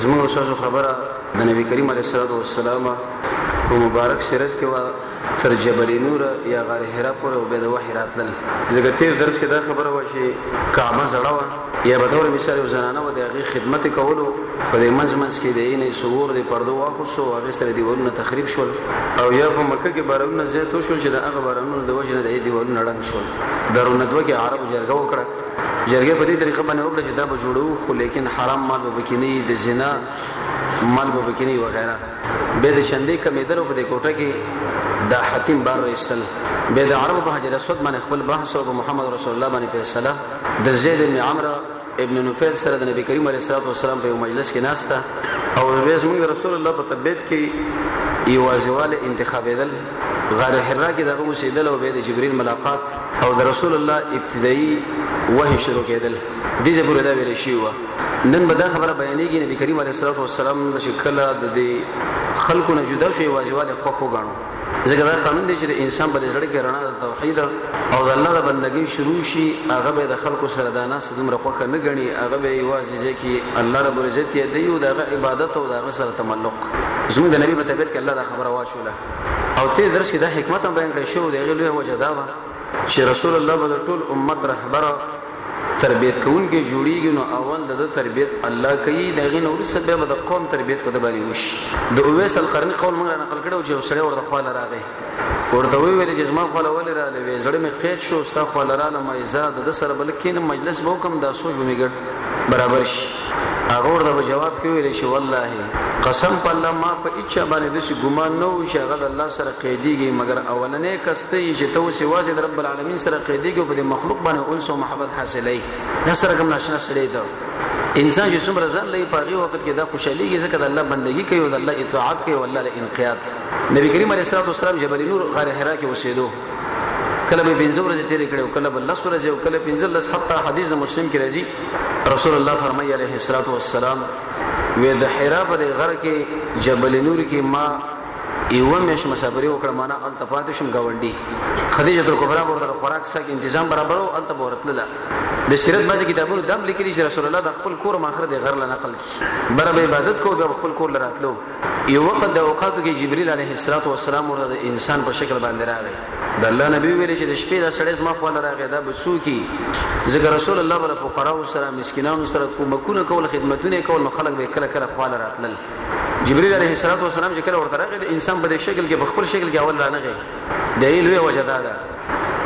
زموږ استاد خبره د نبی کریم علیه الصلاه والسلام په مبارک سیرت کې وا تر جبل نور یا غار حرا پورې او به د وحی راتلل زګ تیر درس کې دا خبره و چې کعبه زړه وا یا به تور مثال یو زنانه و د هغه خدمت کولو په دې منځ منځ کې د عینې سور د پردو واخصو هغه سره دیوالونه تخریب شول او یا په مکه کې بارونه زیاتو شول چې د هغه بارونو د وجه نه د دیوالونه ړنګ شول درونه دوه کې عرب جرګه وکړه جرګه په دې طریقه باندې وکړه چې دا به جوړو خو لیکن حرام مال به بکینی د زنا مال به بکینی وغیرہ به د چندې کمیدل په دې کوټه کې دا حتیم بار رسل به د عرب په حجر اسود باندې خپل بحث او محمد رسول الله باندې فیصله د زید بن عمرو ابن نوفل سره د نبی کریم علیه الصلاه والسلام په مجلس کې ناشته او ویز موږ رسول الله په طبيعت کې یو ازواله انتخابېدل غار حرا کې دغه اوسېدل او به د جبريل ملاقات او د رسول الله ابتدایي وحي شروع کېدل دې ځې پورې دا ویل شي و نن به دا خبره بیانېږي نبی کریم علیه الصلاه والسلام د شکل د خلکو نه جدا شوی واجباله خو خو غاڼو ځکه دا قانون دی چې د انسان په زړه کې رڼا د توحید او د الله د بندګۍ شروع شي هغه به د خلکو سره د ناس دومره خوخه نه غني هغه به یوازې ځکه الله رب عزت یې دی او د عبادت او د سره تعلق زموږ د نبی په طبیعت کې الله دا خبره واچو او ته درس کې دا حکمت هم بیان کړی شو دی غلوه وجه دا و چې رسول الله بدر ټول امت رهبر تربیت کوونکې جوړیږي نو اول د تربیت الله کوي دا غي نور سبب به د قوم تربیت په د باندې وشي د اویس القرنی قول موږ نقل کړو چې سره ورته خواله راغی ورته وی ویل چې زما خواله ولې را لوي زړه مې قید شو ستا خواله را لمه ایزاد د سره بلکې مجلس به کوم دا سوچ به میګر برابر شي هغه ورته په جواب کې ویل شي والله قسم په الله ما په اچا باندې د شي ګمان نه و چې هغه د الله سره قیدیږي مګر اولنې کسته چې ته اوسې واځي د رب العالمین سره قیدیږي په دې مخلوق باندې اونس او محبت حاصلې دا سره کوم ناشنا سړی دا انسان چې څومره ځان لې پاغي وخت کې دا خوشحالي کې ځکه د الله بندگی کوي او د الله اطاعت کوي او الله له انقیاد نبی کریم علیه الصلاه والسلام جبل نور غار حرا کې اوسېدو کله به پنځه ورځې تیرې کړې او کله به لس ورځې او کله پنځه لس حتی حدیث مسلم کې راځي رسول الله فرمایي علیه الصلاۃ والسلام وې د حرا په غر کې جبل نور کې ما یو مش مسافر وکړه معنا ال تفات شم گاونډي خدیجه تر کبرا ورته خوراک سره تنظیم برابرو ال ته ورتلله د سیرت بعضی کتابونو دم لیکلي چې رسول الله د خپل کور ماخره د غر لنقل کی بر به عبادت کو به خپل کور لراتلو یو وخت د اوقاتو کې جبرئیل علیه السلام ورته د انسان په شکل باندې راغی د الله نبی ویل چې د شپې د سړی زما خو راغی دا به څوک ذکر رسول الله بر فقرا او سره مسکینانو سره کومکونه کول خدمتونه کول نو خلک به کله کله خواله راتلل جبرئیل علیه السلام چې کله ورته راغی د انسان په شکل کې په خپل شکل کې اول رانغی د لوی وجداده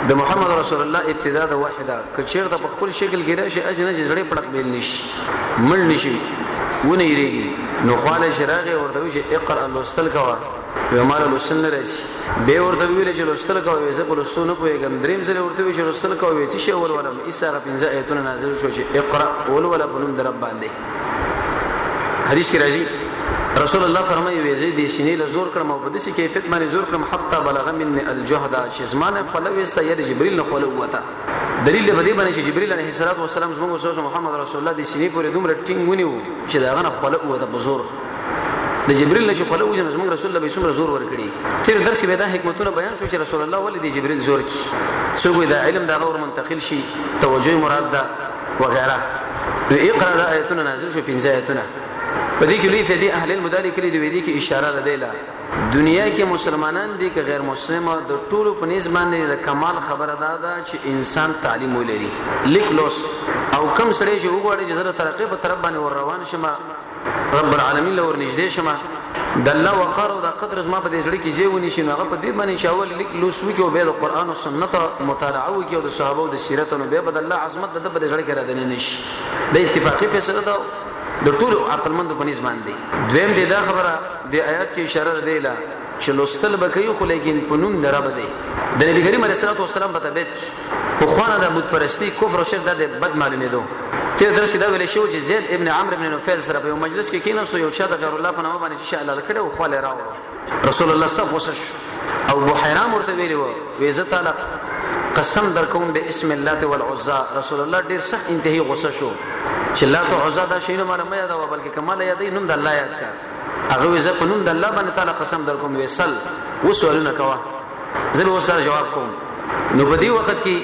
د محمد رسول الله ابتدا د وحده کچیر د خپل شکل کې راشي اجنه چې زړه پړق بیل نشي مړ نشي ونه یریږي نو خواله شراغه ورته وی چې اقرا لوستل کوا ومال لوستل نه راشي به ورته ویل چې لوستل کوا وې زه په لوستل نه پوهیږم دریم ځل ورته وی چې لوستل کوا وې چې شی ولولم ایساره پنځه ایتونه نازل شو چې اقرا ولول په نوم در باندې حدیث کې راځي رسول الله فرمایي وي زه دې سینې له زور کړم او په دې کیفیت باندې زور کړم حتا بلغ من الجهد چې زمانه خلوي است یا جبريل نه خلو وتا دلیل به دې باندې چې جبريل عليه الصلاه والسلام زموږ استاد محمد رسول الله دې سینې پورې دومره ټینګ ونیو چې دا غنه خلو وتا په زور د جبريل نه چې خلو وځنه زموږ رسول الله به څومره زور ورکړي تیر درس به دا حکمتونه بیان شو چې رسول الله ولې دې جبريل زور کی څو دا علم دا غور منتقل شي توجه مراد ده وغيرها نو اقرا د آیتونه نازل شو پنځه آیتونه په دې کې لوی فدی اهل المدارک لري د ویلي کې اشاره ده دیلا دنیا کې مسلمانان دي که غیر مسلم د ټولو په نسبت باندې د کمال خبره ده دا چې انسان تعلیم ولري لیک لوس او کم سړی چې وګوري چې زره ترقې په طرف باندې ور روان شمه رب العالمین له ور نږدې شمه د الله وقار او د قدر زما په دې ځړ کې ځای ونی شي نو هغه په دې باندې چې اول لیک لوسوي کې او به د قران او سنت مطالعه وکي او د صحابه او د سیرت نو به د الله عظمت د په دې ځړ کې را دنه نشي د اتفاقی فیصله ده د ټول عقلمند په نسبت باندې دویم دې دا خبره د آیات کې اشاره دی لا چې لوستل به کوي خو لیکن په نوم درب دی د نبی کریم علیه الصلاه والسلام په تبعید کې په خوانه د بت پرستی کفر او شرک د بد معلومې دو تیر درس کې دا ویل شو چې زید ابن عمرو ابن نوفل سره په یو مجلس کې کیناستو یو چا د غیر الله په نامه باندې چې الله کړه او خو لراو رسول الله صلی الله علیه وسلم او بحیرام ورته ویلی وو وی زه تعالی قسم در کوم به اسم الله والعزى رسول الله ډیر سخت انتهي غوسه شو چې لا تو عزا دا شینه مال مې یاد و بلکې کمال یادې نوم د الله یاد کا هغه وې زه په نوم د الله باندې تعالی قسم در کوم وېسل وسوالونه کوا زه به وسره جواب کوم نو په دې وخت کې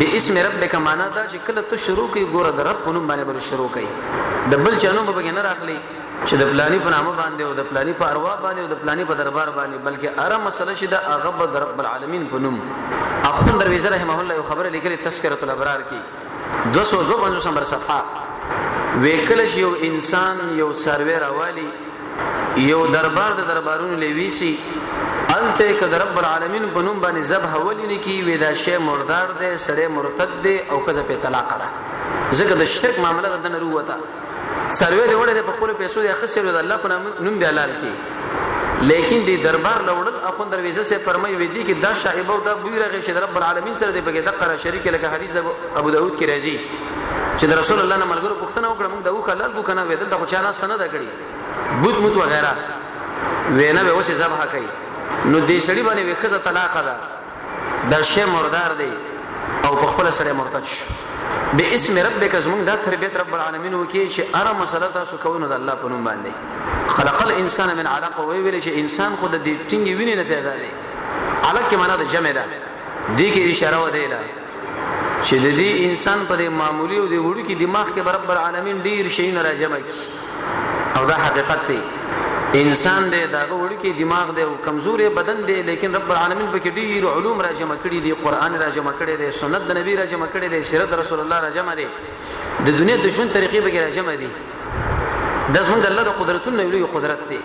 به اسم ربک معنا دا چې کله ته شروع کوي ګوره د رب په نوم باندې به شروع کوي د بل چانو به نه راخلی چې د پلاني په نامه باندې او د پلاني په اروا باندې او د پلاني په دربار باندې بلکې اره مسله چې د هغه د رب العالمین په نوم اخوند درویزه رحمه الله یو خبره لیکلې تذکرۃ الابرار کې 252 نمبر صفحه وکله چې یو انسان یو سروي راوالي یو دربار د دربارونو لويسي الته ک در رب العالمین په نوم باندې ذبح ولین کی ودا شی مردار دی سړی مرتد دی او کزه په طلاق ده زګه د شرک معاملې د نروته سروې دی وړه په خپل پیسو دی اخیستې د الله په نوم دی حلال کی لیکن دی دربار لوړل اخون درویزه سه فرمای وی دی کې د شایبه او د بوی رغه شد رب العالمین سره دی په دغه قره شریک لکه حدیث ابو داود کې راځي چې د رسول الله نه ملګرو پښتنه وکړه موږ د وکړه لال کو کنه ویدل د خو چا ناس نه دکړي بوت موت وغیرہ وینا به اوسه ذبح کوي نو دې سړي باندې وکړه طلاق ده دا شی مردار دی او په خپل سره مرتد شو به اسم ربک زمون دا تربیت رب العالمین وکي چې اره مسله تاسو کوو نو د الله په نوم باندې خلق الانسان من علق وی ویل چې انسان خود د ټینګي ویني نه پیدا دی علق کې معنا د جمع ده دې کې اشاره و دی لا چې د دې انسان په معمولی او د وړو کې دماغ کې رب العالمین ډیر شي نه راجمع کی او دا حقیقت دی انسان دی دا وړکی دماغ دی او کمزورې بدن دی لیکن رب العالمین په کې ډیر علوم را جمع کړي دي قران را جمع کړي دي سنت د نبی را جمع کړي دي سیرت رسول الله را جمع دي د دنیا د ژوند طریقې به را جمع دي د زمونږ د الله د قدرتونو یو قدرت دی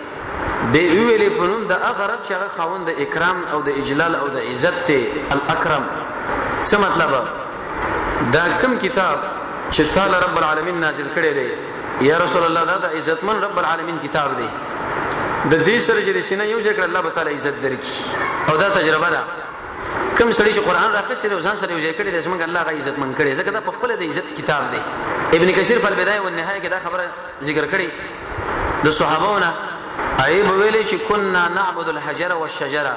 به ویلې په نوم د اغرب چې هغه خاوند د اکرام او د اجلال او د عزت ته الاکرم څه مطلب دا کم کتاب چې تعالی رب العالمین نازل کړي دی یا رسول الله دا د عزتمن رب العالمین کتاب دی د دې سره چې سینه یو ځای کړ الله تعالی عزت درکړي او دا تجربه ده کم سړي چې قران راخصه له ځان سره یو ځای کړي زمونږ الله غي عزت من کړي ځکه دا په خپل د عزت کتاب دی ابن کثیر په بدايه او نهایه کې دا خبره ذکر کړي د صحابهونه ایب ویلي چې كنا نعبد الحجر والشجره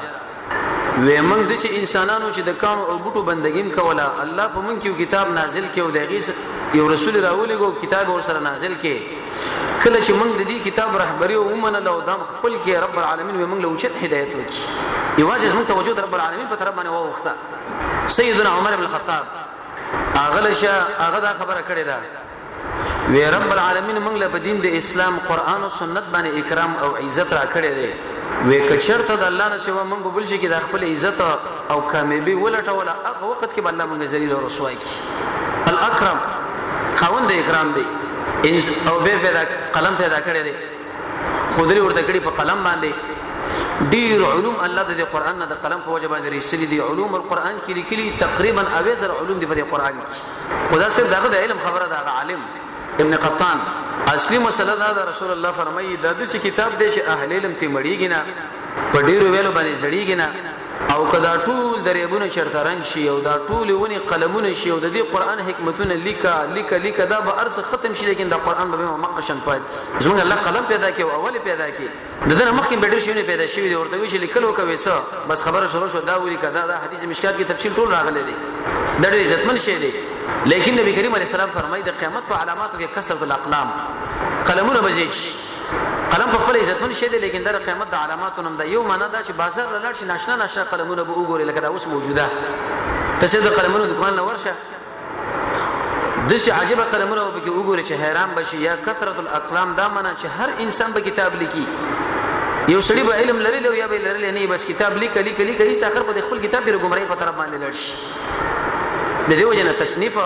وې موږ د چې انسانانو چې د کانو او بوټو بندګیم کوله الله په موږ کې کتاب نازل کې او دغه یو رسول راولې کو کتاب ور سره نازل کې کله چې موږ د دې کتاب رهبری او ومنه له دام خپل کې رب العالمین وې موږ له اوچت هدایت وکي یوازې موږ توجه رب العالمین په طرف باندې ووخته سیدنا عمر بن الخطاب اغلشه هغه دا خبره کړې ده وی رب العالمین موږ له دین د اسلام قران او سنت باندې اکرام او عزت را کړی دی وی کچرته د الله نه سوا موږ بل شي کې د خپل عزت او کامیابی ولټول هغه وخت کې الله موږ ذلیل او رسوا کی الاکرم خوند اکرام دی او به پیدا قلم پیدا کړی دی خودري ورته کړی په قلم باندې ډیر علوم الله د قران نه د قلم په وجه باندې رسلي دي علوم القرآن کې لیکلي تقریبا اویزر علوم دي په قرآن کې خدا صرف دغه د علم خبره ده عالم ابن قطان اصلي مسله دا ده رسول الله فرمایي د دې کتاب دی چې اهل علم ته مړیږي نه په ډیرو ویلو باندې زړیږي نه او کدا ټول دریبونه چرته رنگ شي او دا ټول ونی قلمونه شي او د دې قران حکمتونه لیکا لیکا لیکا دا به ارز ختم شي لیکن دا قران به مقشن پات زمونږ الله قلم پیدا کړي او اول پیدا کړي د دنه مخکې به ډېر شیونه پیدا شوي دي ورته وی چې لیکلو کوي څه بس خبره شروع شو دا ویل کدا دا حدیث مشکات کې تفصیل ټول راغلي دي دا ډېر عزتمن شی دی لیکن نبی کریم علیه السلام فرمایي د قیامت په علاماتو کې کثرت الاقلام قلمونه بزیج قلم په خپل عزتمن شی دی لیکن د قیامت د علاماتو نوم دا یو معنا دا چې بازار لاړ شي ناشنا ناشنا قلمونه به وګوري لکه دا اوس موجوده ته چې د قلمونو دکان لور شه داسې عجیب قلمونه به کې وګوري چې حیران بشي یا کثرت الاقلام دا معنی چې هر انسان به کتاب لیکي یو سړي به علم لري لو یا به لري نه بس کتاب لیک لیک لیک هیڅ اخر په خپل کتاب کې ګمړې په طرف باندې لړ شي د دې وجنه تصنیف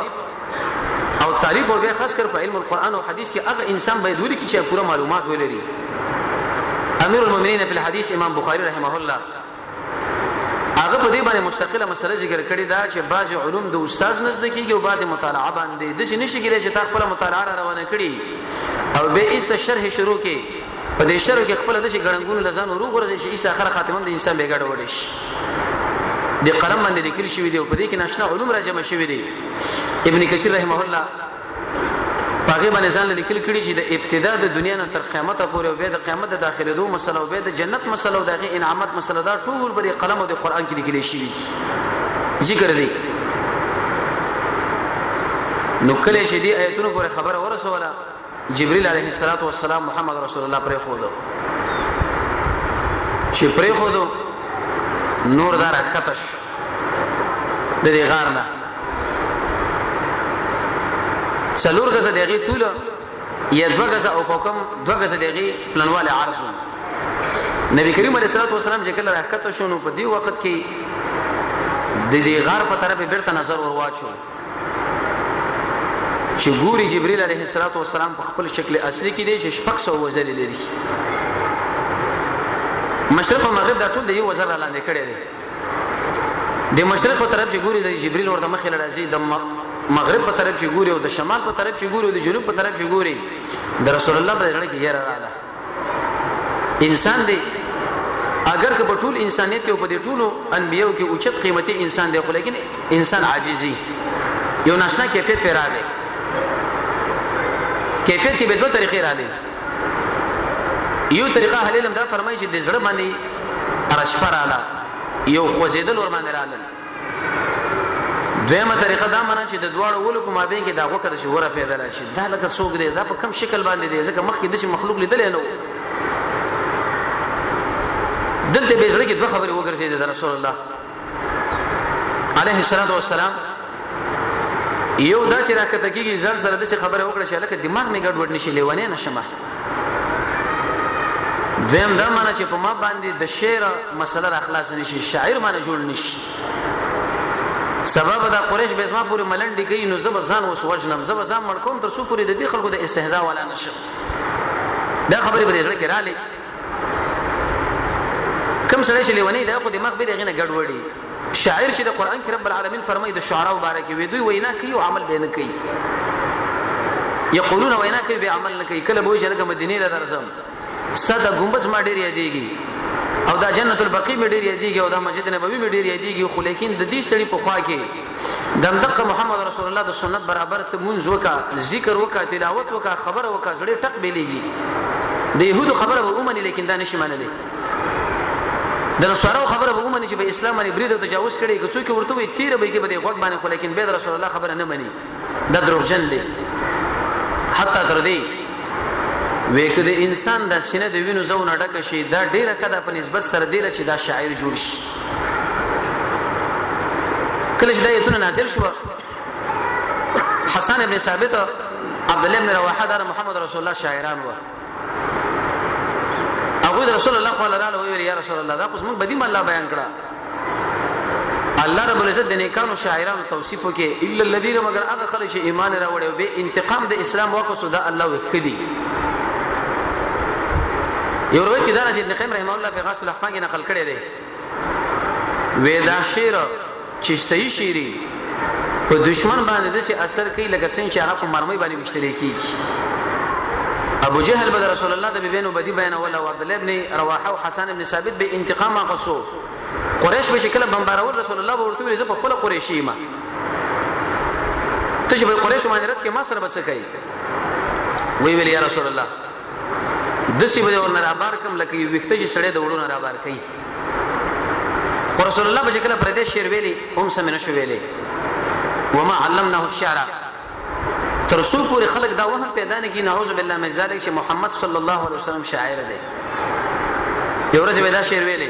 او تعریف او به خاص کر په علم القرآن او حدیث کې هغه انسان به دوی کې چې پوره معلومات ولري امیر المؤمنین فی الحدیث امام بخاری رحمه الله هغه په دې باندې مستقله مسله ذکر کړې ده چې بعض علوم د استاد نزد کېږي او بعض مطالعه باندې د شي نشي کېږي چې تا خپل مطالعه را روانه کړي او به ایست شرح شروع کې په دې شرح کې خپل د شي ګړنګونو لزان ورو ورځي چې ایسه اخر خاتمه د انسان به ګډه وډش د قلم باندې لیکل شوی دی او په دې کې ناشنا علوم را جمع شوی دی ابن کثیر رحمه الله په هغه باندې ځان لیکل کړي چې د ابتدا د دنیا نه تر قیامت پورې او بیا د قیامت د داخله دوه مسله او بیا د جنت مسله او دغه انعامات مسله دا ټول بری قلم او د قران کې لیکل شوی ذکر دی نو کله چې دی آیتونو پر خبره ورسوله جبريل عليه الصلاه والسلام محمد رسول الله پرې خو دو چې پرې خو دو نور دار خطش د دې غار نه سلور غزه دغه طول یا دو غزه او فوقم دو غزه دغه پلنواله عرض نبی کریم علیه الصلاه والسلام چې کله راکته شو نو په دې وخت کې د دې غار په طرف بیرته نظر ورواچو چې ګوري جبريل عليه الصلاه والسلام په خپل شکل اصلي کې دی چې شپږ سو وزل لري مشرق او مغرب دا ټول د یو وزر لاندې کړي دي د مشرق په طرف چې ګوري د جبريل ورته مخې لراځي د مغرب په طرف چې ګوري او د شمال په طرف چې ګوري او د جنوب په طرف چې ګوري د رسول الله په ځړ کې یې رااله انسان دی اگر که په ټول انسانيت کې او په دې ټولو انبيو کې اوچت قیمتي انسان دی خو لیکن انسان عاجزي یو ناشنا کیفیت پیرا دی کیفیت کې به دوه طریقې را دي یو طریقه اهل علم دا فرمایي چې د زړه باندې ارشپراله یو خوځیدل ور باندې رااله دیمه طریقه دا معنی چې د دواړو ولو په مابین کې دا وکړه چې وره پیدا راشي دا لکه څوک دی دا په کم شکل باندې دی ځکه مخکې د مخلوق لیدل نه و دلته به زړه کې دوه خبرې وګرځي د رسول الله عليه الصلاه والسلام یو دا چې راکته کیږي ځان سره د خبره وکړه چې لکه دماغ می ګډوډ نشي لیونه نشمه دویم دا معنی چې په ما باندې د شعر مسله را خلاص نشي شاعر معنی جوړ نشي سبب دا قریش به زما پورې ملنډي کوي نو زب ځان وس وجنم زب ځان مړ کوم تر څو پورې د دې خلکو د استهزاء ولا نشم دا خبره به زړه کې را لې کوم سره چې لیونی دا خو دماغ به دغه نه ګډوډي شاعر چې د قران کې رب العالمین فرمایي د شعرا مبارک وي دوی وینا کوي او عمل به نه کوي یقولون وینا کوي به عمل نه کوي کله به چې مدینه لا درځم صدا ګمبز ما ډیر یادېږي او دا جنت البقیع مې ډیر یادېږي او دا مسجد نبوي مې ډیر یادېږي خو لیکن د دې سړي په خوا کې دمدقه محمد رسول الله د سنت برابر ته مونږ وکا ذکر وکا تلاوت وکا خبر وکا زړه ټک بیلېږي د يهودو خبره به ومني لیکن دا نشي منلې د نصارو خبره به ومني چې به اسلام باندې برید او تجاوز کړي که څوک ورته وي تیر به کې به غوږ باندې خو لیکن به رسول الله خبره نه مني دا دروغجن دي حتی تر دې وکړه د انسان د سینې د وینو زونه ډک شي دا ډیره کده په نسبت سره دی چې دا شاعر جوړ شي کله چې د ایتونه نازل شو حسن ابن ثابت عبد الله بن رواحه دا محمد رسول الله شاعران و ابو رسول الله صلی الله علیه و یا رسول الله دا قسم بدی الله بیان کړه الله رب العزت د نیکانو شاعرانو توصیف وکي الا الذين مگر هغه خلک چې ایمان راوړي او به انتقام د اسلام واقصو دا الله وکړي یو روایت کې دا راځي ابن قیم رحم الله په غاصب الاحفان کې نقل کړی دی وې دا شعر چې صحیح شعري په دشمن باندې د څه اثر کوي لکه څنګه چې هغه په مرمۍ باندې وشتل کیږي ابو جهل بد رسول الله د بيبينو بدی بیان ولا عبد الله ابن رواحه او حسن ابن ثابت به انتقام غصو قریش به شکل بمبارول رسول الله ورته ویل زه په خپل قریشی ما ته چې به قریش باندې رد کې ما سره بس کوي وی ویل یا رسول الله د سی به ورنه را بار کم لکه یو وخت چې سړی د وړونه را بار کوي خو رسول الله په شکل پر دې شعر ویلي هم سم نه شو ویلي وما علمناه الشعر تر څو پورې خلک دا وهم پیدا نه کی نعوذ بالله من ذلک چې محمد صلی الله علیه وسلم شاعر دی یو ورځ به دا شعر ویلي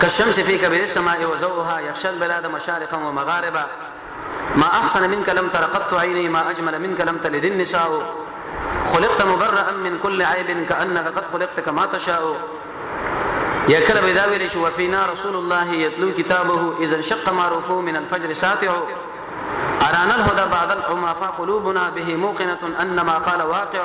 كالشمس في كبير السماء وزوها يخشى البلاد مشارقا ومغاربا ما احسن منك لم تر قط عيني ما اجمل منك لم تلد النساء خلقت مبرئا من كل عيب كأنك قد خلقت كما تشاء يا اذا داويلش وفينا رسول الله يتلو كتابه إذا انشق معروفه من الفجر ساتع أرانا الهدى بعد العمى فقلوبنا به موقنة أن ما قال واقع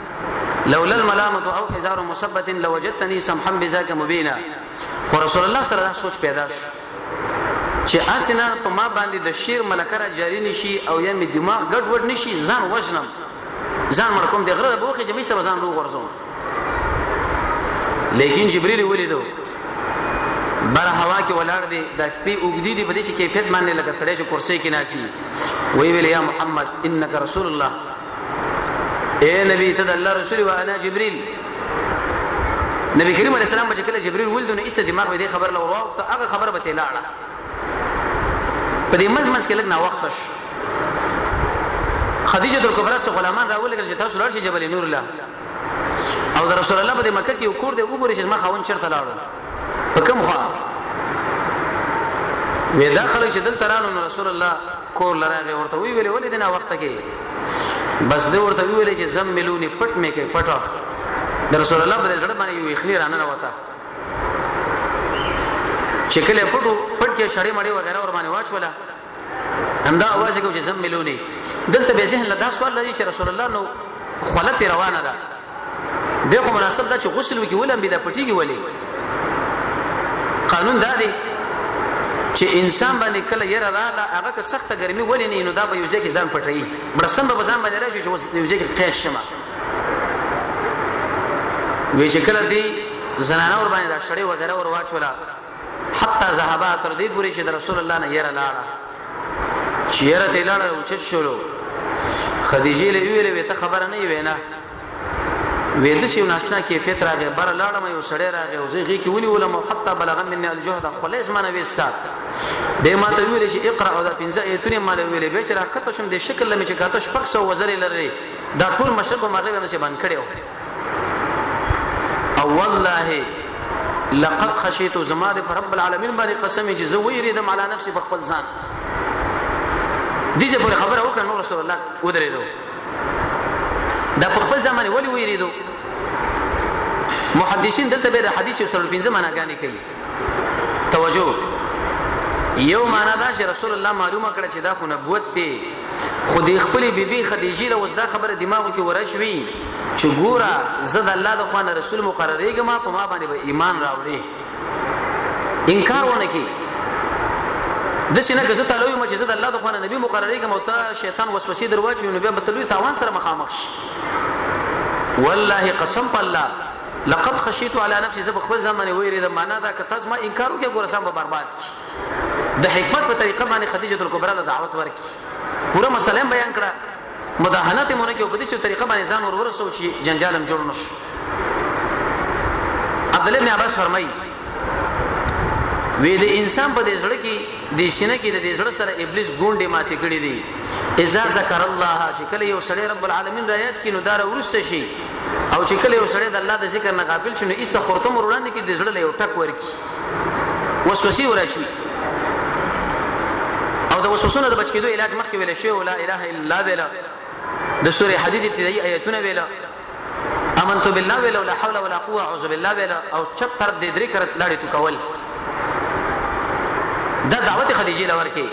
لولا الملامت او حزار مثبت لوجدتني سمحا بذاك مبينا خو رسول الله سره دا سوچ پیدا شو چې اسنه په ما باندې د شیر ملکره جاری نشي او یا می دماغ ګډ وډ نشي ځان وژنم ځان مړ کوم د غره بوخه جمعي سره ځان روغ ورزوم لیکن جبريل ولیدو بر هوا کې ولاړ دی د شپې اوګدي دی په دې کیفیت باندې لکه سړی چې کرسي کې ناشي وی ویل یا محمد انک رسول الله اے نبی ته د الله رسول و انا جبريل نبی کریم علیه السلام چې کله جبريل ولید نو ایسه دماغ به دې خبر لور وخت هغه خبره به تلاړه په دې مز مز کې لګ نه وخت شو خدیجه تر کبرات څخه غلامان راولګل چې تاسو لار شي جبل نور الله او د رسول الله په مکه کې وکړ دې وګورئ چې ما خاون چرته لاړو په کوم خوا وې دا خلک چې دلته رانو رسول الله کور لراغه ورته وی ویلې ولې دنا وخت کې بس دې ورته وی ویلې چې زم ملونی پټ مې کې پټه د رسول الله پر زړه باندې یو اخنی رانه وتا چې کله پټو پټ کې شړې مړې وغیرہ ور باندې واچولا همدا आवाज کو چې زم ملونی دلته به ذهن له دا سوال لري چې رسول الله نو خلت روانه ده به خو مناسب ده چې غسل وکي ولم به د پټیږي ولي قانون دا دی چې انسان باندې کله یره رااله هغه که سخته ګرمي ولې نه نو دا به یو ځکه ځان پټړي برسن به ځان باندې راشي چې یو ځکه خیر شمه وی چې کله دی زنانه ور باندې دا شړې وغیرہ ور واچولا حتی ذهبا تر دې پورې چې د رسول الله نه یره لاړه چې یره ته لاړه او چې شروع خدیجه له ویلې وته خبره نه وینا وې د شي ناشنا کیفیت راغې بر لاړم یو سړی راغې او زه غي کې ونی ولم حتی بلغ من الجهد خلاص ما نه وستا د ما ته ویل چې اقرا او د پنځه ایتونه ما له ویلې به چې راکته شم د شکل لمه چې کاته شپږ سو وزر لري دا ټول مشرق او مغرب هم چې بند کړو او والله لقد خشيت زما د رب العالمین باندې قسم چې زه ویریدم علی نفسي په خپل ځان دې څه پر خبره وکړه نو رسول الله ودرېدو دا په خپل ځمانه ولی ویریدو محدثین دلته به د حدیث سره پنځه معناګانې کوي توجه وکړي یو معنا دا چې رسول الله معلومه کړه چې دا خو نبوت دی خو د خپل بیبي خدیجه له وسدا خبره دماغو کې ورشوي چې ګوره زه د الله د خوانه رسول مقرریږم په ما باندې به ایمان راوړي انکار ونه کی د سینه که زه ته لوی مچ زه د الله د خوانه نبی مقرری کوم او ته شیطان وسوسې درواچو نو بیا به تلوي تاوان سره مخامخ شي والله قسم په الله لقد خشیت علی نفسی زه په خپل ځان باندې ویریدم معنا دا که تاسو ما انکار وکړئ ګور سم به برباد کی د حکمت په طریقه باندې خدیجه الکبرا له دعوت ورکی پوره مسله بیان کړه مداهنت مونږ کې په دې طریقه باندې ځان ورور سو چې جنجالم جوړ نشو عبد الله بن عباس فرمایي وې د انسان په دې زړه کې د سینې کې د دې زړه سره ابلیس ګونډې ماتې کړې دي اذا ذکر الله چې کله یو سړی رب العالمین را یاد کینو دار ورسته شي او چې کله یو سړی د الله د ذکر نه غافل شي نو ایسته خورته مور وړاندې کې د زړه له یو ټک ورکی وسوسه ورچوي او د وسوسو نه د بچ کېدو علاج مخکې ویل شوی لا اله الا الله ویلا د سورې حدید ابتدایي آیتونه ویلا امنت بالله ویلا ولا حول ولا قوه اعوذ بالله ویلا او چپ طرف د درې کرت لاړې تو کول دا دعوت خدیجه لور کې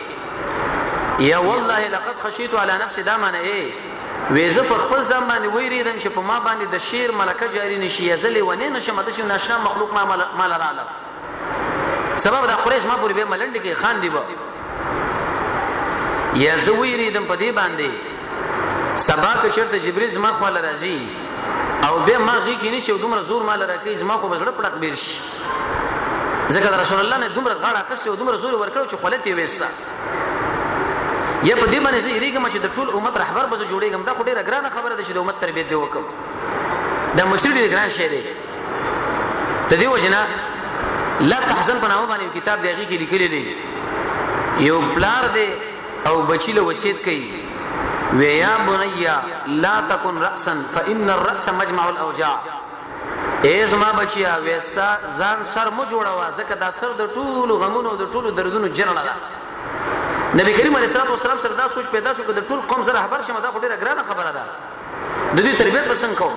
یا والله لقد خشیت علی نفسي دا معنی ايه وې زه په خپل ځان باندې وېرېدم چې په ما باندې د شعر ملکه جاري نه شي یا زه لیونی نه شم داسې یو ناشنا مخلوق ما ما له راله سبب دا قریش ما پورې به ملنډې کې خاندي به یا زه وېرېدم په دې باندې سبا که چېرته جبريل زما خواله راځي او به ما غي کې نشي دومره زور مال راکې زما خو بزړه پړق بیر شي ځکه رسول الله نه دومره غاړه خسته او دومره زور ورکړو چې خلته وېسه یا په دې باندې زه یریږم چې د ټول امت رهبر به جوړېږم دا خو ډېره ګرانه خبره ده چې د امت تربیت دی وکم دا مشر ډېر ګران شی دی د دې وجنه لا تحزن په نامه باندې کتاب دیږي کې لیکلي دی یو پلار دی او بچی له وصیت کوي ویا بنیا لا تکن راسا فان الراس مجمع الاوجاع اې زما بچیا ویسا ځان سر مو جوړوا ځکه دا سر د ټولو غمونو او د ټولو دردونو جرړه ده نبی کریم علیه الصلاه والسلام سره دا سوچ پیدا شو چې د ټول قوم سره خبر شمه دا خو ډیره ګرانه خبره ده د دې تربیت پسند کوم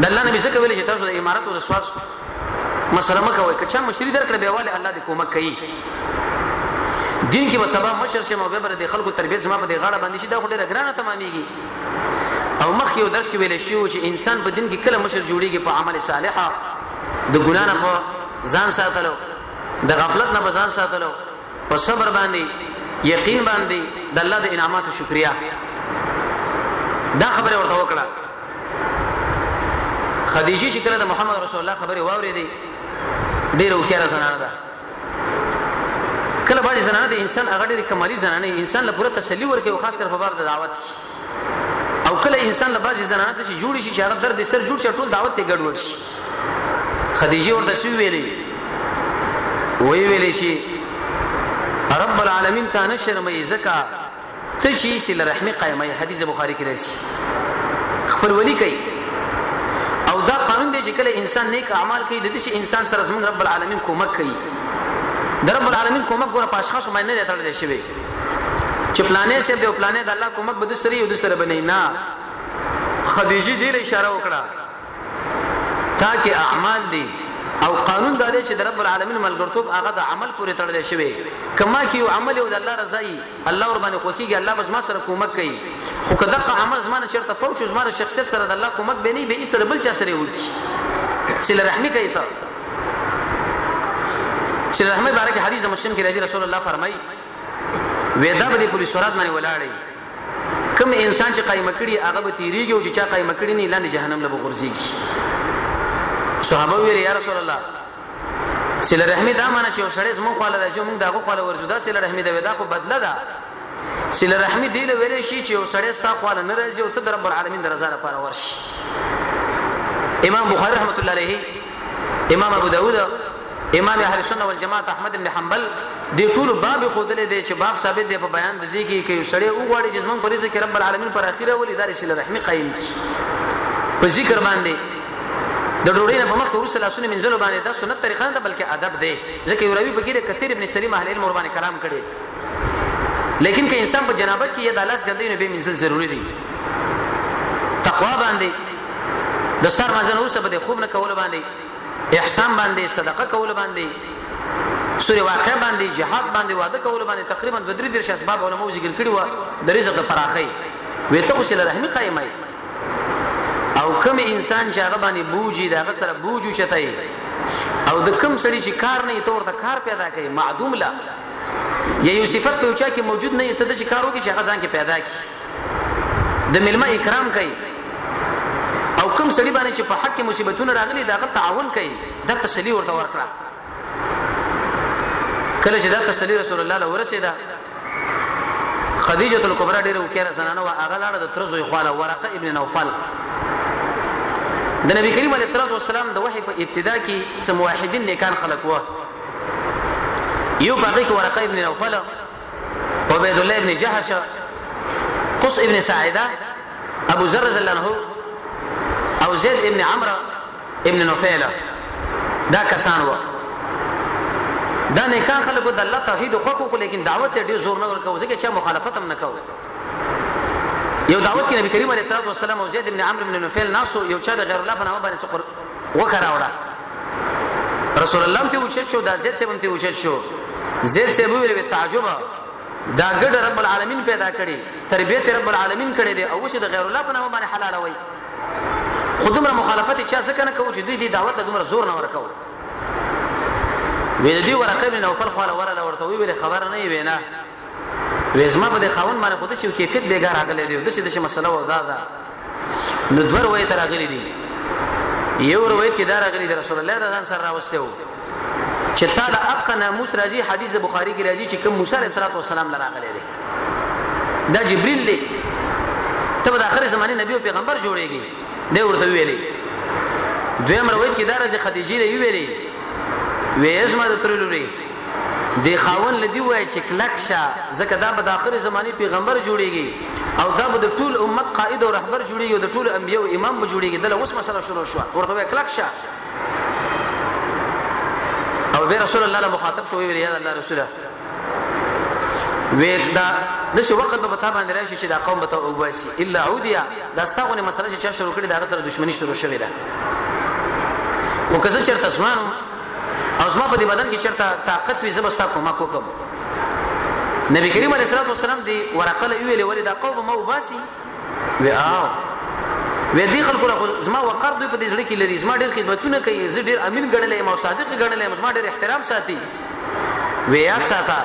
د الله نبی څخه ویل چې تاسو د امارت او رسواس مسله مکه وای کچا مشری درکړه به والي الله دې کومک کوي دین کې وسبا مشر شه مو به بر د خلکو تربیت زما په دې غاړه باندې شي دا خو ډیره ګرانه تمامېږي او مخکې یو درس کې ویل شو چې انسان په دین کې کله مشر جوړیږي په عمل صالح د ګنا نه په ځان ساتلو د غفلت نه په ځان ساتلو په صبر باندې یقین باندې د الله د انعاماتو شکریا دا خبره ورته وکړه خدیجه چې کله د محمد رسول الله خبره واورېدې ډیره وکړه زنانه ده کله باندې زنانه د انسان هغه ډېر کمالي زنانه انسان له پوره تسلی ورکوي خاص کر په باب د دعوت کې او کله انسان له بازي زنانه ته جوړ شي چې هغه درد سر جوړ شي ټول دعوت ته ګډوډ شي خدیجه ورته سوي ویلې وی ویلې شي رب العالمین ته نشر مې زکه څه چی صله رحمی قائمه حدیث بخاری کې راځي خپل ولی کوي او دا قانون دی چې کله انسان نیک اعمال کوي د دې انسان سره زموږ رب العالمین کومک کوي د رب العالمین کومک ګوره پاشخاص باندې نه تړل شوی چې پلانې سه به پلانې د الله کومک به د سری او د سره بنې نه خدیجه دې اشاره وکړه تاکي اعمال دي او قانون دا دی چې د رب العالمین ملګرتوب هغه د عمل پورې تړل شوی کما کې یو عمل او د الله رضای الله ور باندې خوکیږي الله بس ما سره کومک کوي خو که دغه عمل زما نه چرته فوش زما نه شخصیت سره د الله کومک به نه به سره بل چا سره وکی چې رحمی کوي ته چې رحمی بارک حدیث مسلم کې راځي رسول الله فرمایي وېدا به د پولیس ورات باندې ولاړی کوم انسان چې قائم کړي هغه به تیریږي او چې چا قائم کړي نه لاندې جهنم له بغورځيږي صحابه ویل یا رسول الله سله رحمی دا معنی چې سړی زموږ خو لاره چې موږ دا خو خو ورزو دا سله رحمی دا ودا خو بدله ده سله رحمی دی له ویلې شي چې سړی ستا خو نه راځي او ته در رب العالمین درزا لپاره ورشي امام بخاری رحمت الله علیه امام ابو داود امام اهل سنت والجماعت احمد بن حنبل د ټول باب خودلې دی چې باب ثابت دی په بیان د دې کې کې سړی وګړي چې زمون پرېزه کې رب العالمین پر اخیره ولې دار شي رحمی قائم کی په ذکر باندې د ډوډۍ نه په مخ کې ورسره لاسونه منځلو باندې دا سنت طریقه نه ده بلکې ادب دی ځکه یو راوی بګیره کثیر ابن سلیم اهل علم ور باندې کلام کړي لیکن که انسان په جنابت کې یا د لاس ګندې نه به منځل ضروری دي تقوا باندې د سر مزن اوس به د خوب نه کول باندې احسان باندې صدقه کول باندې سوري واقع باندې جهاد باندې واده کول باندې تقریبا 2 3 درش اسباب علماء ذکر کړی و د رزق د فراخي وې ته خو سره رحمي قائمه او کم انسان چې هغه باندې بوجي دا هغه سره بوجو چتای او د کم سړي چې کار نه تور ته کار پیدا کوي معدوم لا یا یو صفت په چا کې موجود نه ته د کارو کې چې هغه ځان کې پیدا کی د ملما اکرام کوي او کم سړي باندې چې په حق مصیبتونه راغلي دا هغه تعاون کوي د تسلی ورته ورکړه کله چې دا تسلی رسول الله له ورسېده خدیجه الکبرى ډیره وکړه زنانه وا هغه لاړه د ترزوې خاله ورقه ابن نوفل د نبی کریم علیه الصلاه والسلام د وحی په ابتدا کې سم واحدین نیکان خلق وو یو باقی کې ورقه ابن نوفل عبید الله ابن جهش قص ابن ساعده ابو ذر رضی الله عنه او زید ابن عمرو ابن نفیل دا کسان و دا نیکان خلکو د الله توحید خو کو لیکن دعوت ډیر زور نه ورکو ځکه چې مخالفت هم نه کو یو دعوت کې نبی کریم علیه الصلاه والسلام او زید ابن عمرو ابن نفیل ناسو یو چا د غیر الله په نامه باندې څخه وکړه وړه رسول الله ته وچت شو دا زید سبم ته وچت شو زید سبو ویل به تعجب دا ګډ رب العالمین پیدا کړي تربیت رب العالمین کړي دی او چې د غیر الله په نامه باندې حلال وای خو دومره مخالفت چا ځکه نه کوو چې دوی دې دعوت له دومره زور نه ورکو ویل دی ورقه بن نوفل خو له ورله ورته ویل خبر نه وي نه وېزما په خاون باندې خود شي کیفیت به ګار اغلې دی د څه د څه مسله و دا دا نو دوه روایت راغلي دي یو روایت کې دا راغلي دی رسول الله د ځان سره راوسته و چې تعالی اقنا موسی راځي حدیث بخاری کې راځي چې کوم موسی علیه السلام لراغلي دی دا جبريل دی ته د اخر زمانه نبی او پیغمبر جوړیږي دی ورته ویلي دویم روایت کې دا راځي خدیجه لري ویلي وې اسمه د تر لوري د خاون لدی وای چې کلک شه زکه دا به د اخر زماني پیغمبر جوړیږي او دا به د ټول امت قائد او رهبر جوړیږي او د ټول انبیو امام به جوړیږي دله اوس مسله شروع شو ورته وای کلک شه او به رسول الله مخاطب شوی ویل یا الله رسوله وېدا د څه وخت په تابع باندې راشي چې دا قوم به ته وګواسي الا عودیا دا ستاغونه مسله چې چا شروع کړي دا سره دښمنی شروع شوې ده او که زه چرته ځوان او زما په دې بدن کې چرته طاقت وي زبستا کومک وکم نبی کریم علیه الصلاه والسلام دی ورقله ویلې ولې دا قوم مو باسي وی آو وی دی خلکو له زما وقار دوی په دې ځړ کې لري زما ډېر خدمتونه کوي زه ډېر امین ګڼلې ما صادق ګڼلې زما ډېر احترام ساتي وی یاد ساته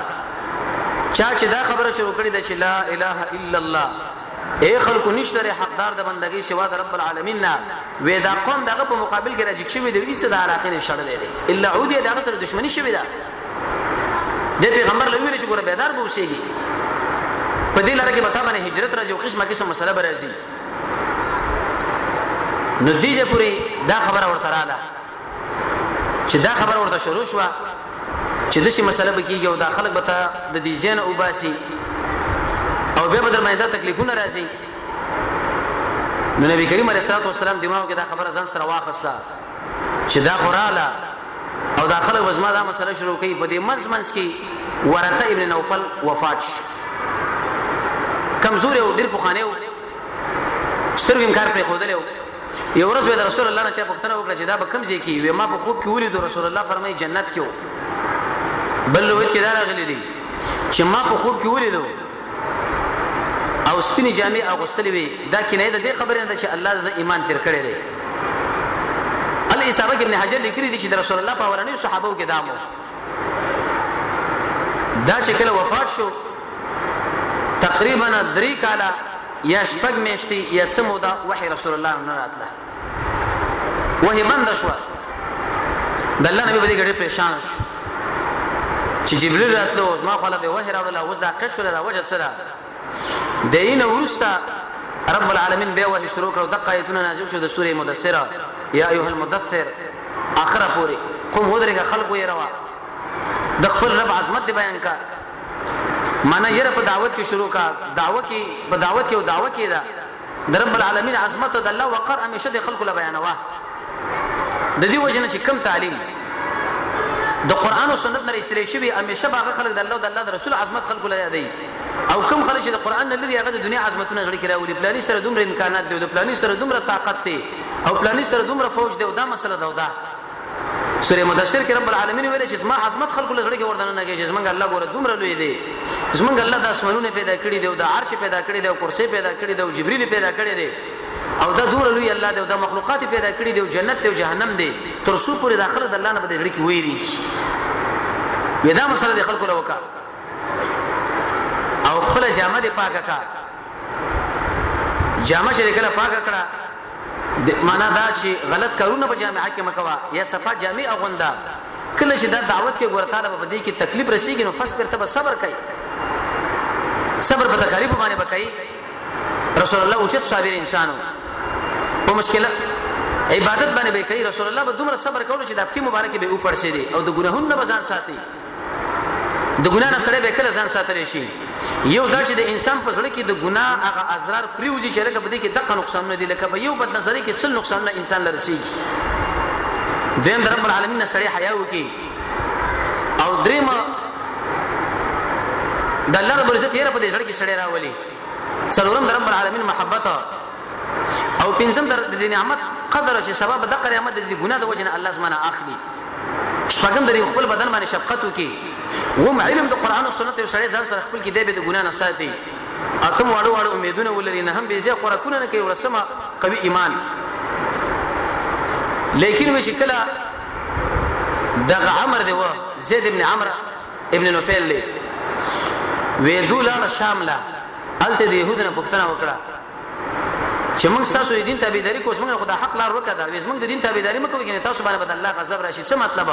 چا چې دا خبره شروع کړې ده چې لا اله الا الله اے خلکو نشته حقدار د بندګۍ سوا د رب العالمین نه وې دا قوم دغه په مقابل کې راځي چې وې د ایست د علاقې نه شړلې دي الا عودی دغه سره دښمنی شوی ده د پیغمبر له ویل چې ګوره بیدار به اوسېږي په دې لار کې به تا باندې هجرت راځي او قسمه قسم مسله به راځي نو دیجه پوری دا خبره ورته رااله چې دا خبره ورته شروع شو چې دسی مسله به کیږي او دا خلک به تا د دې زین او باسي او به بدر باندې دا تکلیفونه راځي نو نبی کریم علیه الصلاه والسلام دماغ کې دا خبره ځان سره واخصه چې دا خوراله او دا خلک وزما دا مسله شروع کړي په دې منځ منځ کې ورته ابن نوفل وفات شو کمزور او ډیر پخانه و سترګم کار پر خودل و یو ورځ به رسول الله نه چا پوښتنه وکړه چې دا به کم ځای کې وي ما په خوب کې ولید رسول الله فرمایي جنت کې و بل وخت کې دا راغلي دي چې ما په خوب کې ولیدو او سپینې جامې اغوستلې وي دا کنایه ده د خبرې نه چې الله د ایمان تیر کړی دی الله حساب کې ابن حجر لیکلي دي چې رسول الله په اولنیو صحابه کې دامو دا چې کله وفات شو تقریبا درې کاله یا شپږ میاشتې یا څه موده وحی رسول الله نه راتله وه بند شو د الله نبی په دې کې پریشان شو چې جبريل راتلو اوس ما خو له به وحی راوړل اوس دا کښ ولا وجه سره دین ورستا رب العالمین به وحی شروع کړو دغه آیتونه نازل شو د سوره مدثره یا ایه المدثر اخره پوری کوم ودرګه خلق یې روا د خپل رب عظمت دی بیان کا معنی یې په دعوت کې شروع کا دعوت کې په دعوت کې او دعوت کې دا د رب العالمین عظمت او د الله وقار همیشه د خلکو لا بیانوا د دې وجنه چې کم تعلیم د قران او سنت نه استلې شوی همیشه باغه خلک د الله او د الله د رسول عظمت خلکو لا یادې او کم خلک چې د قران نه لري هغه د دنیا عظمتونه غړي کړي ولې پلاني سره دومره امکانات دی او د پلاني سره دومره طاقت دی او پلاني سره دومره فوج دی او دا مسله دا ده سوره مدثر کې رب العالمین ویل چې زما عظمت خلق له زړه کې ورته نه کېږي زمونږ الله ګوره دومره لوی دی زمونږ الله د اسمانونو پیدا کړی دی او د عرش پیدا کړی دی او کرسي پیدا کړی دی او جبرئیل پیدا کړی دی او دا دومره لوی الله دی او د مخلوقات پیدا کړی دی او جنت او جهنم دی تر څو پورې د خلق د الله نه بده لري کې ویری ودا مسله د خلق له وکا او خپل جامه دې پاکه کا جامه چې کله پاکه کړه د معنا دا چې غلط کارونه په جامعه کې مکوا یا صفه جامع اغوندا کله چې دا دعوت کې ګور طالب په دې کې تکلیف رسیږي نو پس پر تب صبر کوي صبر په تکلیف باندې وکړي رسول الله او چې صابر انسانو په مشکله عبادت باندې به کوي رسول الله به دومره صبر کول چې د خپل مبارک به اوپر شي او د ګناهونو نه بزان ساتي د ګناه نه سره به کله ځان ساتلی شي یو دا چې د انسان په زړه کې د ګناه هغه ازرار پریوزي چې لکه بده کې دغه نقصان نه دي لکه په یو بد نظر کې سل نقصان نه انسان لرسيږي دیم در رب العالمین سره حیا وکي او دریم د الله رب عزت یې په دې ځړ کې سړی راولي څلورم د رب العالمین محبت او پنځم د نعمت قدر چې سبب د قیامت د ګناه د وجنه الله سبحانه اخلي شپږم درې خپل بدن باندې شفقت وکي وم علم د قران او سنت یو سړی ځان سره خپل کې دی به د ګنا نه ساتي اتم واړو واړو امیدونه ولري نه هم به زیات خوراکونه نه کوي ورسمه قوي ایمان لیکن وی شکل دغه عمر دی و زید ابن عمرو ابن نوفل له وې دولاړه شام لا الته د يهودانو پښتنه وکړه چې موږ تاسو د دین تابعداري کوو موږ خدای حق لار وکړه وې موږ د دین تابعداري مکو کې تاسو باندې بدل الله غضب راشي څه مطلب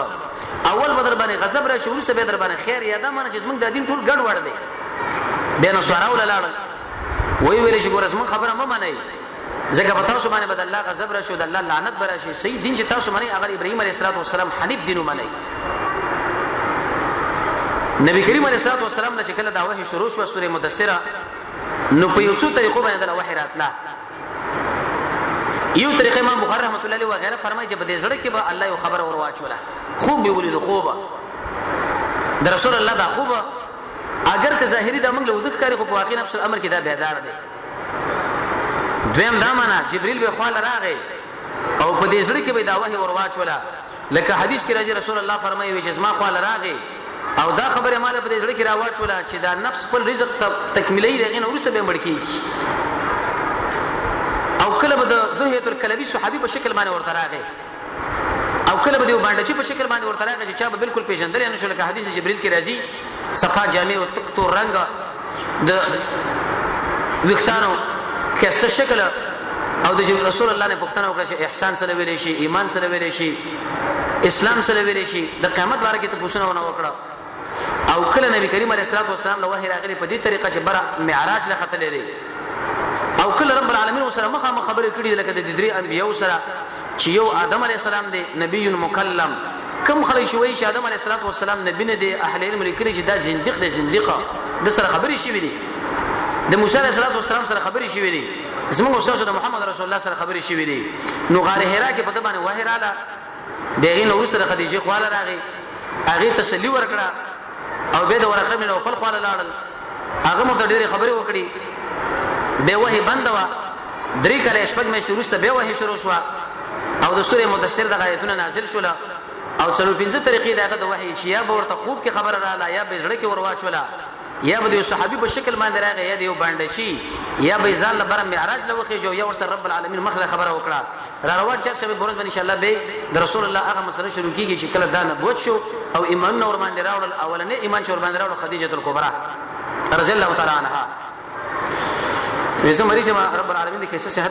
اول بدر باندې غضب راشي ورسې به در باندې خیر یاده مانه چې موږ د دین ټول ګډ وړ دی بین سوراو لاړل وای ویل چې ګورس موږ خبره مې منای ځکه په تاسو باندې بدل الله غضب راشي او د الله لعنت به راشي صحیح دین چې تاسو منئ هغه ابراهیم علیه السلام حنیف دین منئ نبی کریم علیه السلام د شکل دعوه شروع شو سوره مدثره نو په یو څو طریقو باندې دلا وحی راتلا یو طریقه امام بخاری رحمت الله علیه وغیرہ فرمایي چې په دې زړه کې به الله یو خبر اور واچولا خوب به ولید خوب د رسول الله دا خوب اگر که ظاهری د موږ له ودک کاری خو په واقع نفس الامر کې دا بیدار دی دویم دا معنا جبريل به خو لراغه او په دې زړه کې به دا وحي ورواچولا لکه حدیث کې راځي رسول الله فرمایي وي چې زما خو لراغه او دا خبره مال په دې ځړ کې راوچوله چې دا نفس خپل رزق ته تکمیلې دغه نور سبه مړ کیږي او کله به د دوه تر کلبي صحابي په شکل باندې ورته راغی او کله به یو باندې چې په شکل باندې ورته راغی چې چا به بالکل پیژندل نه شو لکه حدیث جبرئیل کې راځي صفا جامع او تک تور رنگ د وختانو کسته شکل او د رسول الله نه پوښتنه وکړه چې احسان سره ویلې شي ایمان سره ویلې شي اسلام سره ویلې شي د قیامت باره کې ته پوښتنه ونه وکړه او کله نبی کریم علیه الصلاه والسلام له وحی راغلی په دې طریقه چې بره معراج له خطر لري او کله رب العالمین سره مخه مخ خبرې کړې لکه د درې انبیو سره چې یو آدم علیه السلام دی نبی مکلم کم خلک چې وایي چې آدم علیه السلام نبی نه دی اهل علم لیکلي چې دا زندق دی زندقه د سره خبرې شوې دي د موسی علیه السلام سره خبرې شوې دي زموږ استاد د محمد رسول الله سره خبرې شوې دي نو غار حرا کې په د باندې وحی رااله دغه نور سره خدیجه خواله راغی هغه تسلی ورکړه او بیا د ورقه بن نوفل خواله لاړل هغه مو ته ډېرې خبرې وکړي به وه بند وا درې کله شپږ میاشتې وروسته به وه شروع شو او د سورې مدثر د آیتونه نازل شول او څلور پنځه طریقې دغه د وحی چې یا به ورته خوب کې خبر رااله یا به زړه کې ورواچولا یا به یو صحابي په شکل باندې راغی یا یو باندې شي یا به ځان لپاره معراج لوخي جو یا ورته رب العالمین مخله خبره وکړه را روان چهارشنبه په ورځ باندې ان شاء الله به د رسول الله هغه مسله شروع کیږي چې کله دا نبوت شو او ایمان نور باندې راوړل اولنې ایمان شور باندې راوړل خدیجه الکبرى رضی الله تعالی عنها ویزه مریضه ما رب العالمین دې کیسه صحت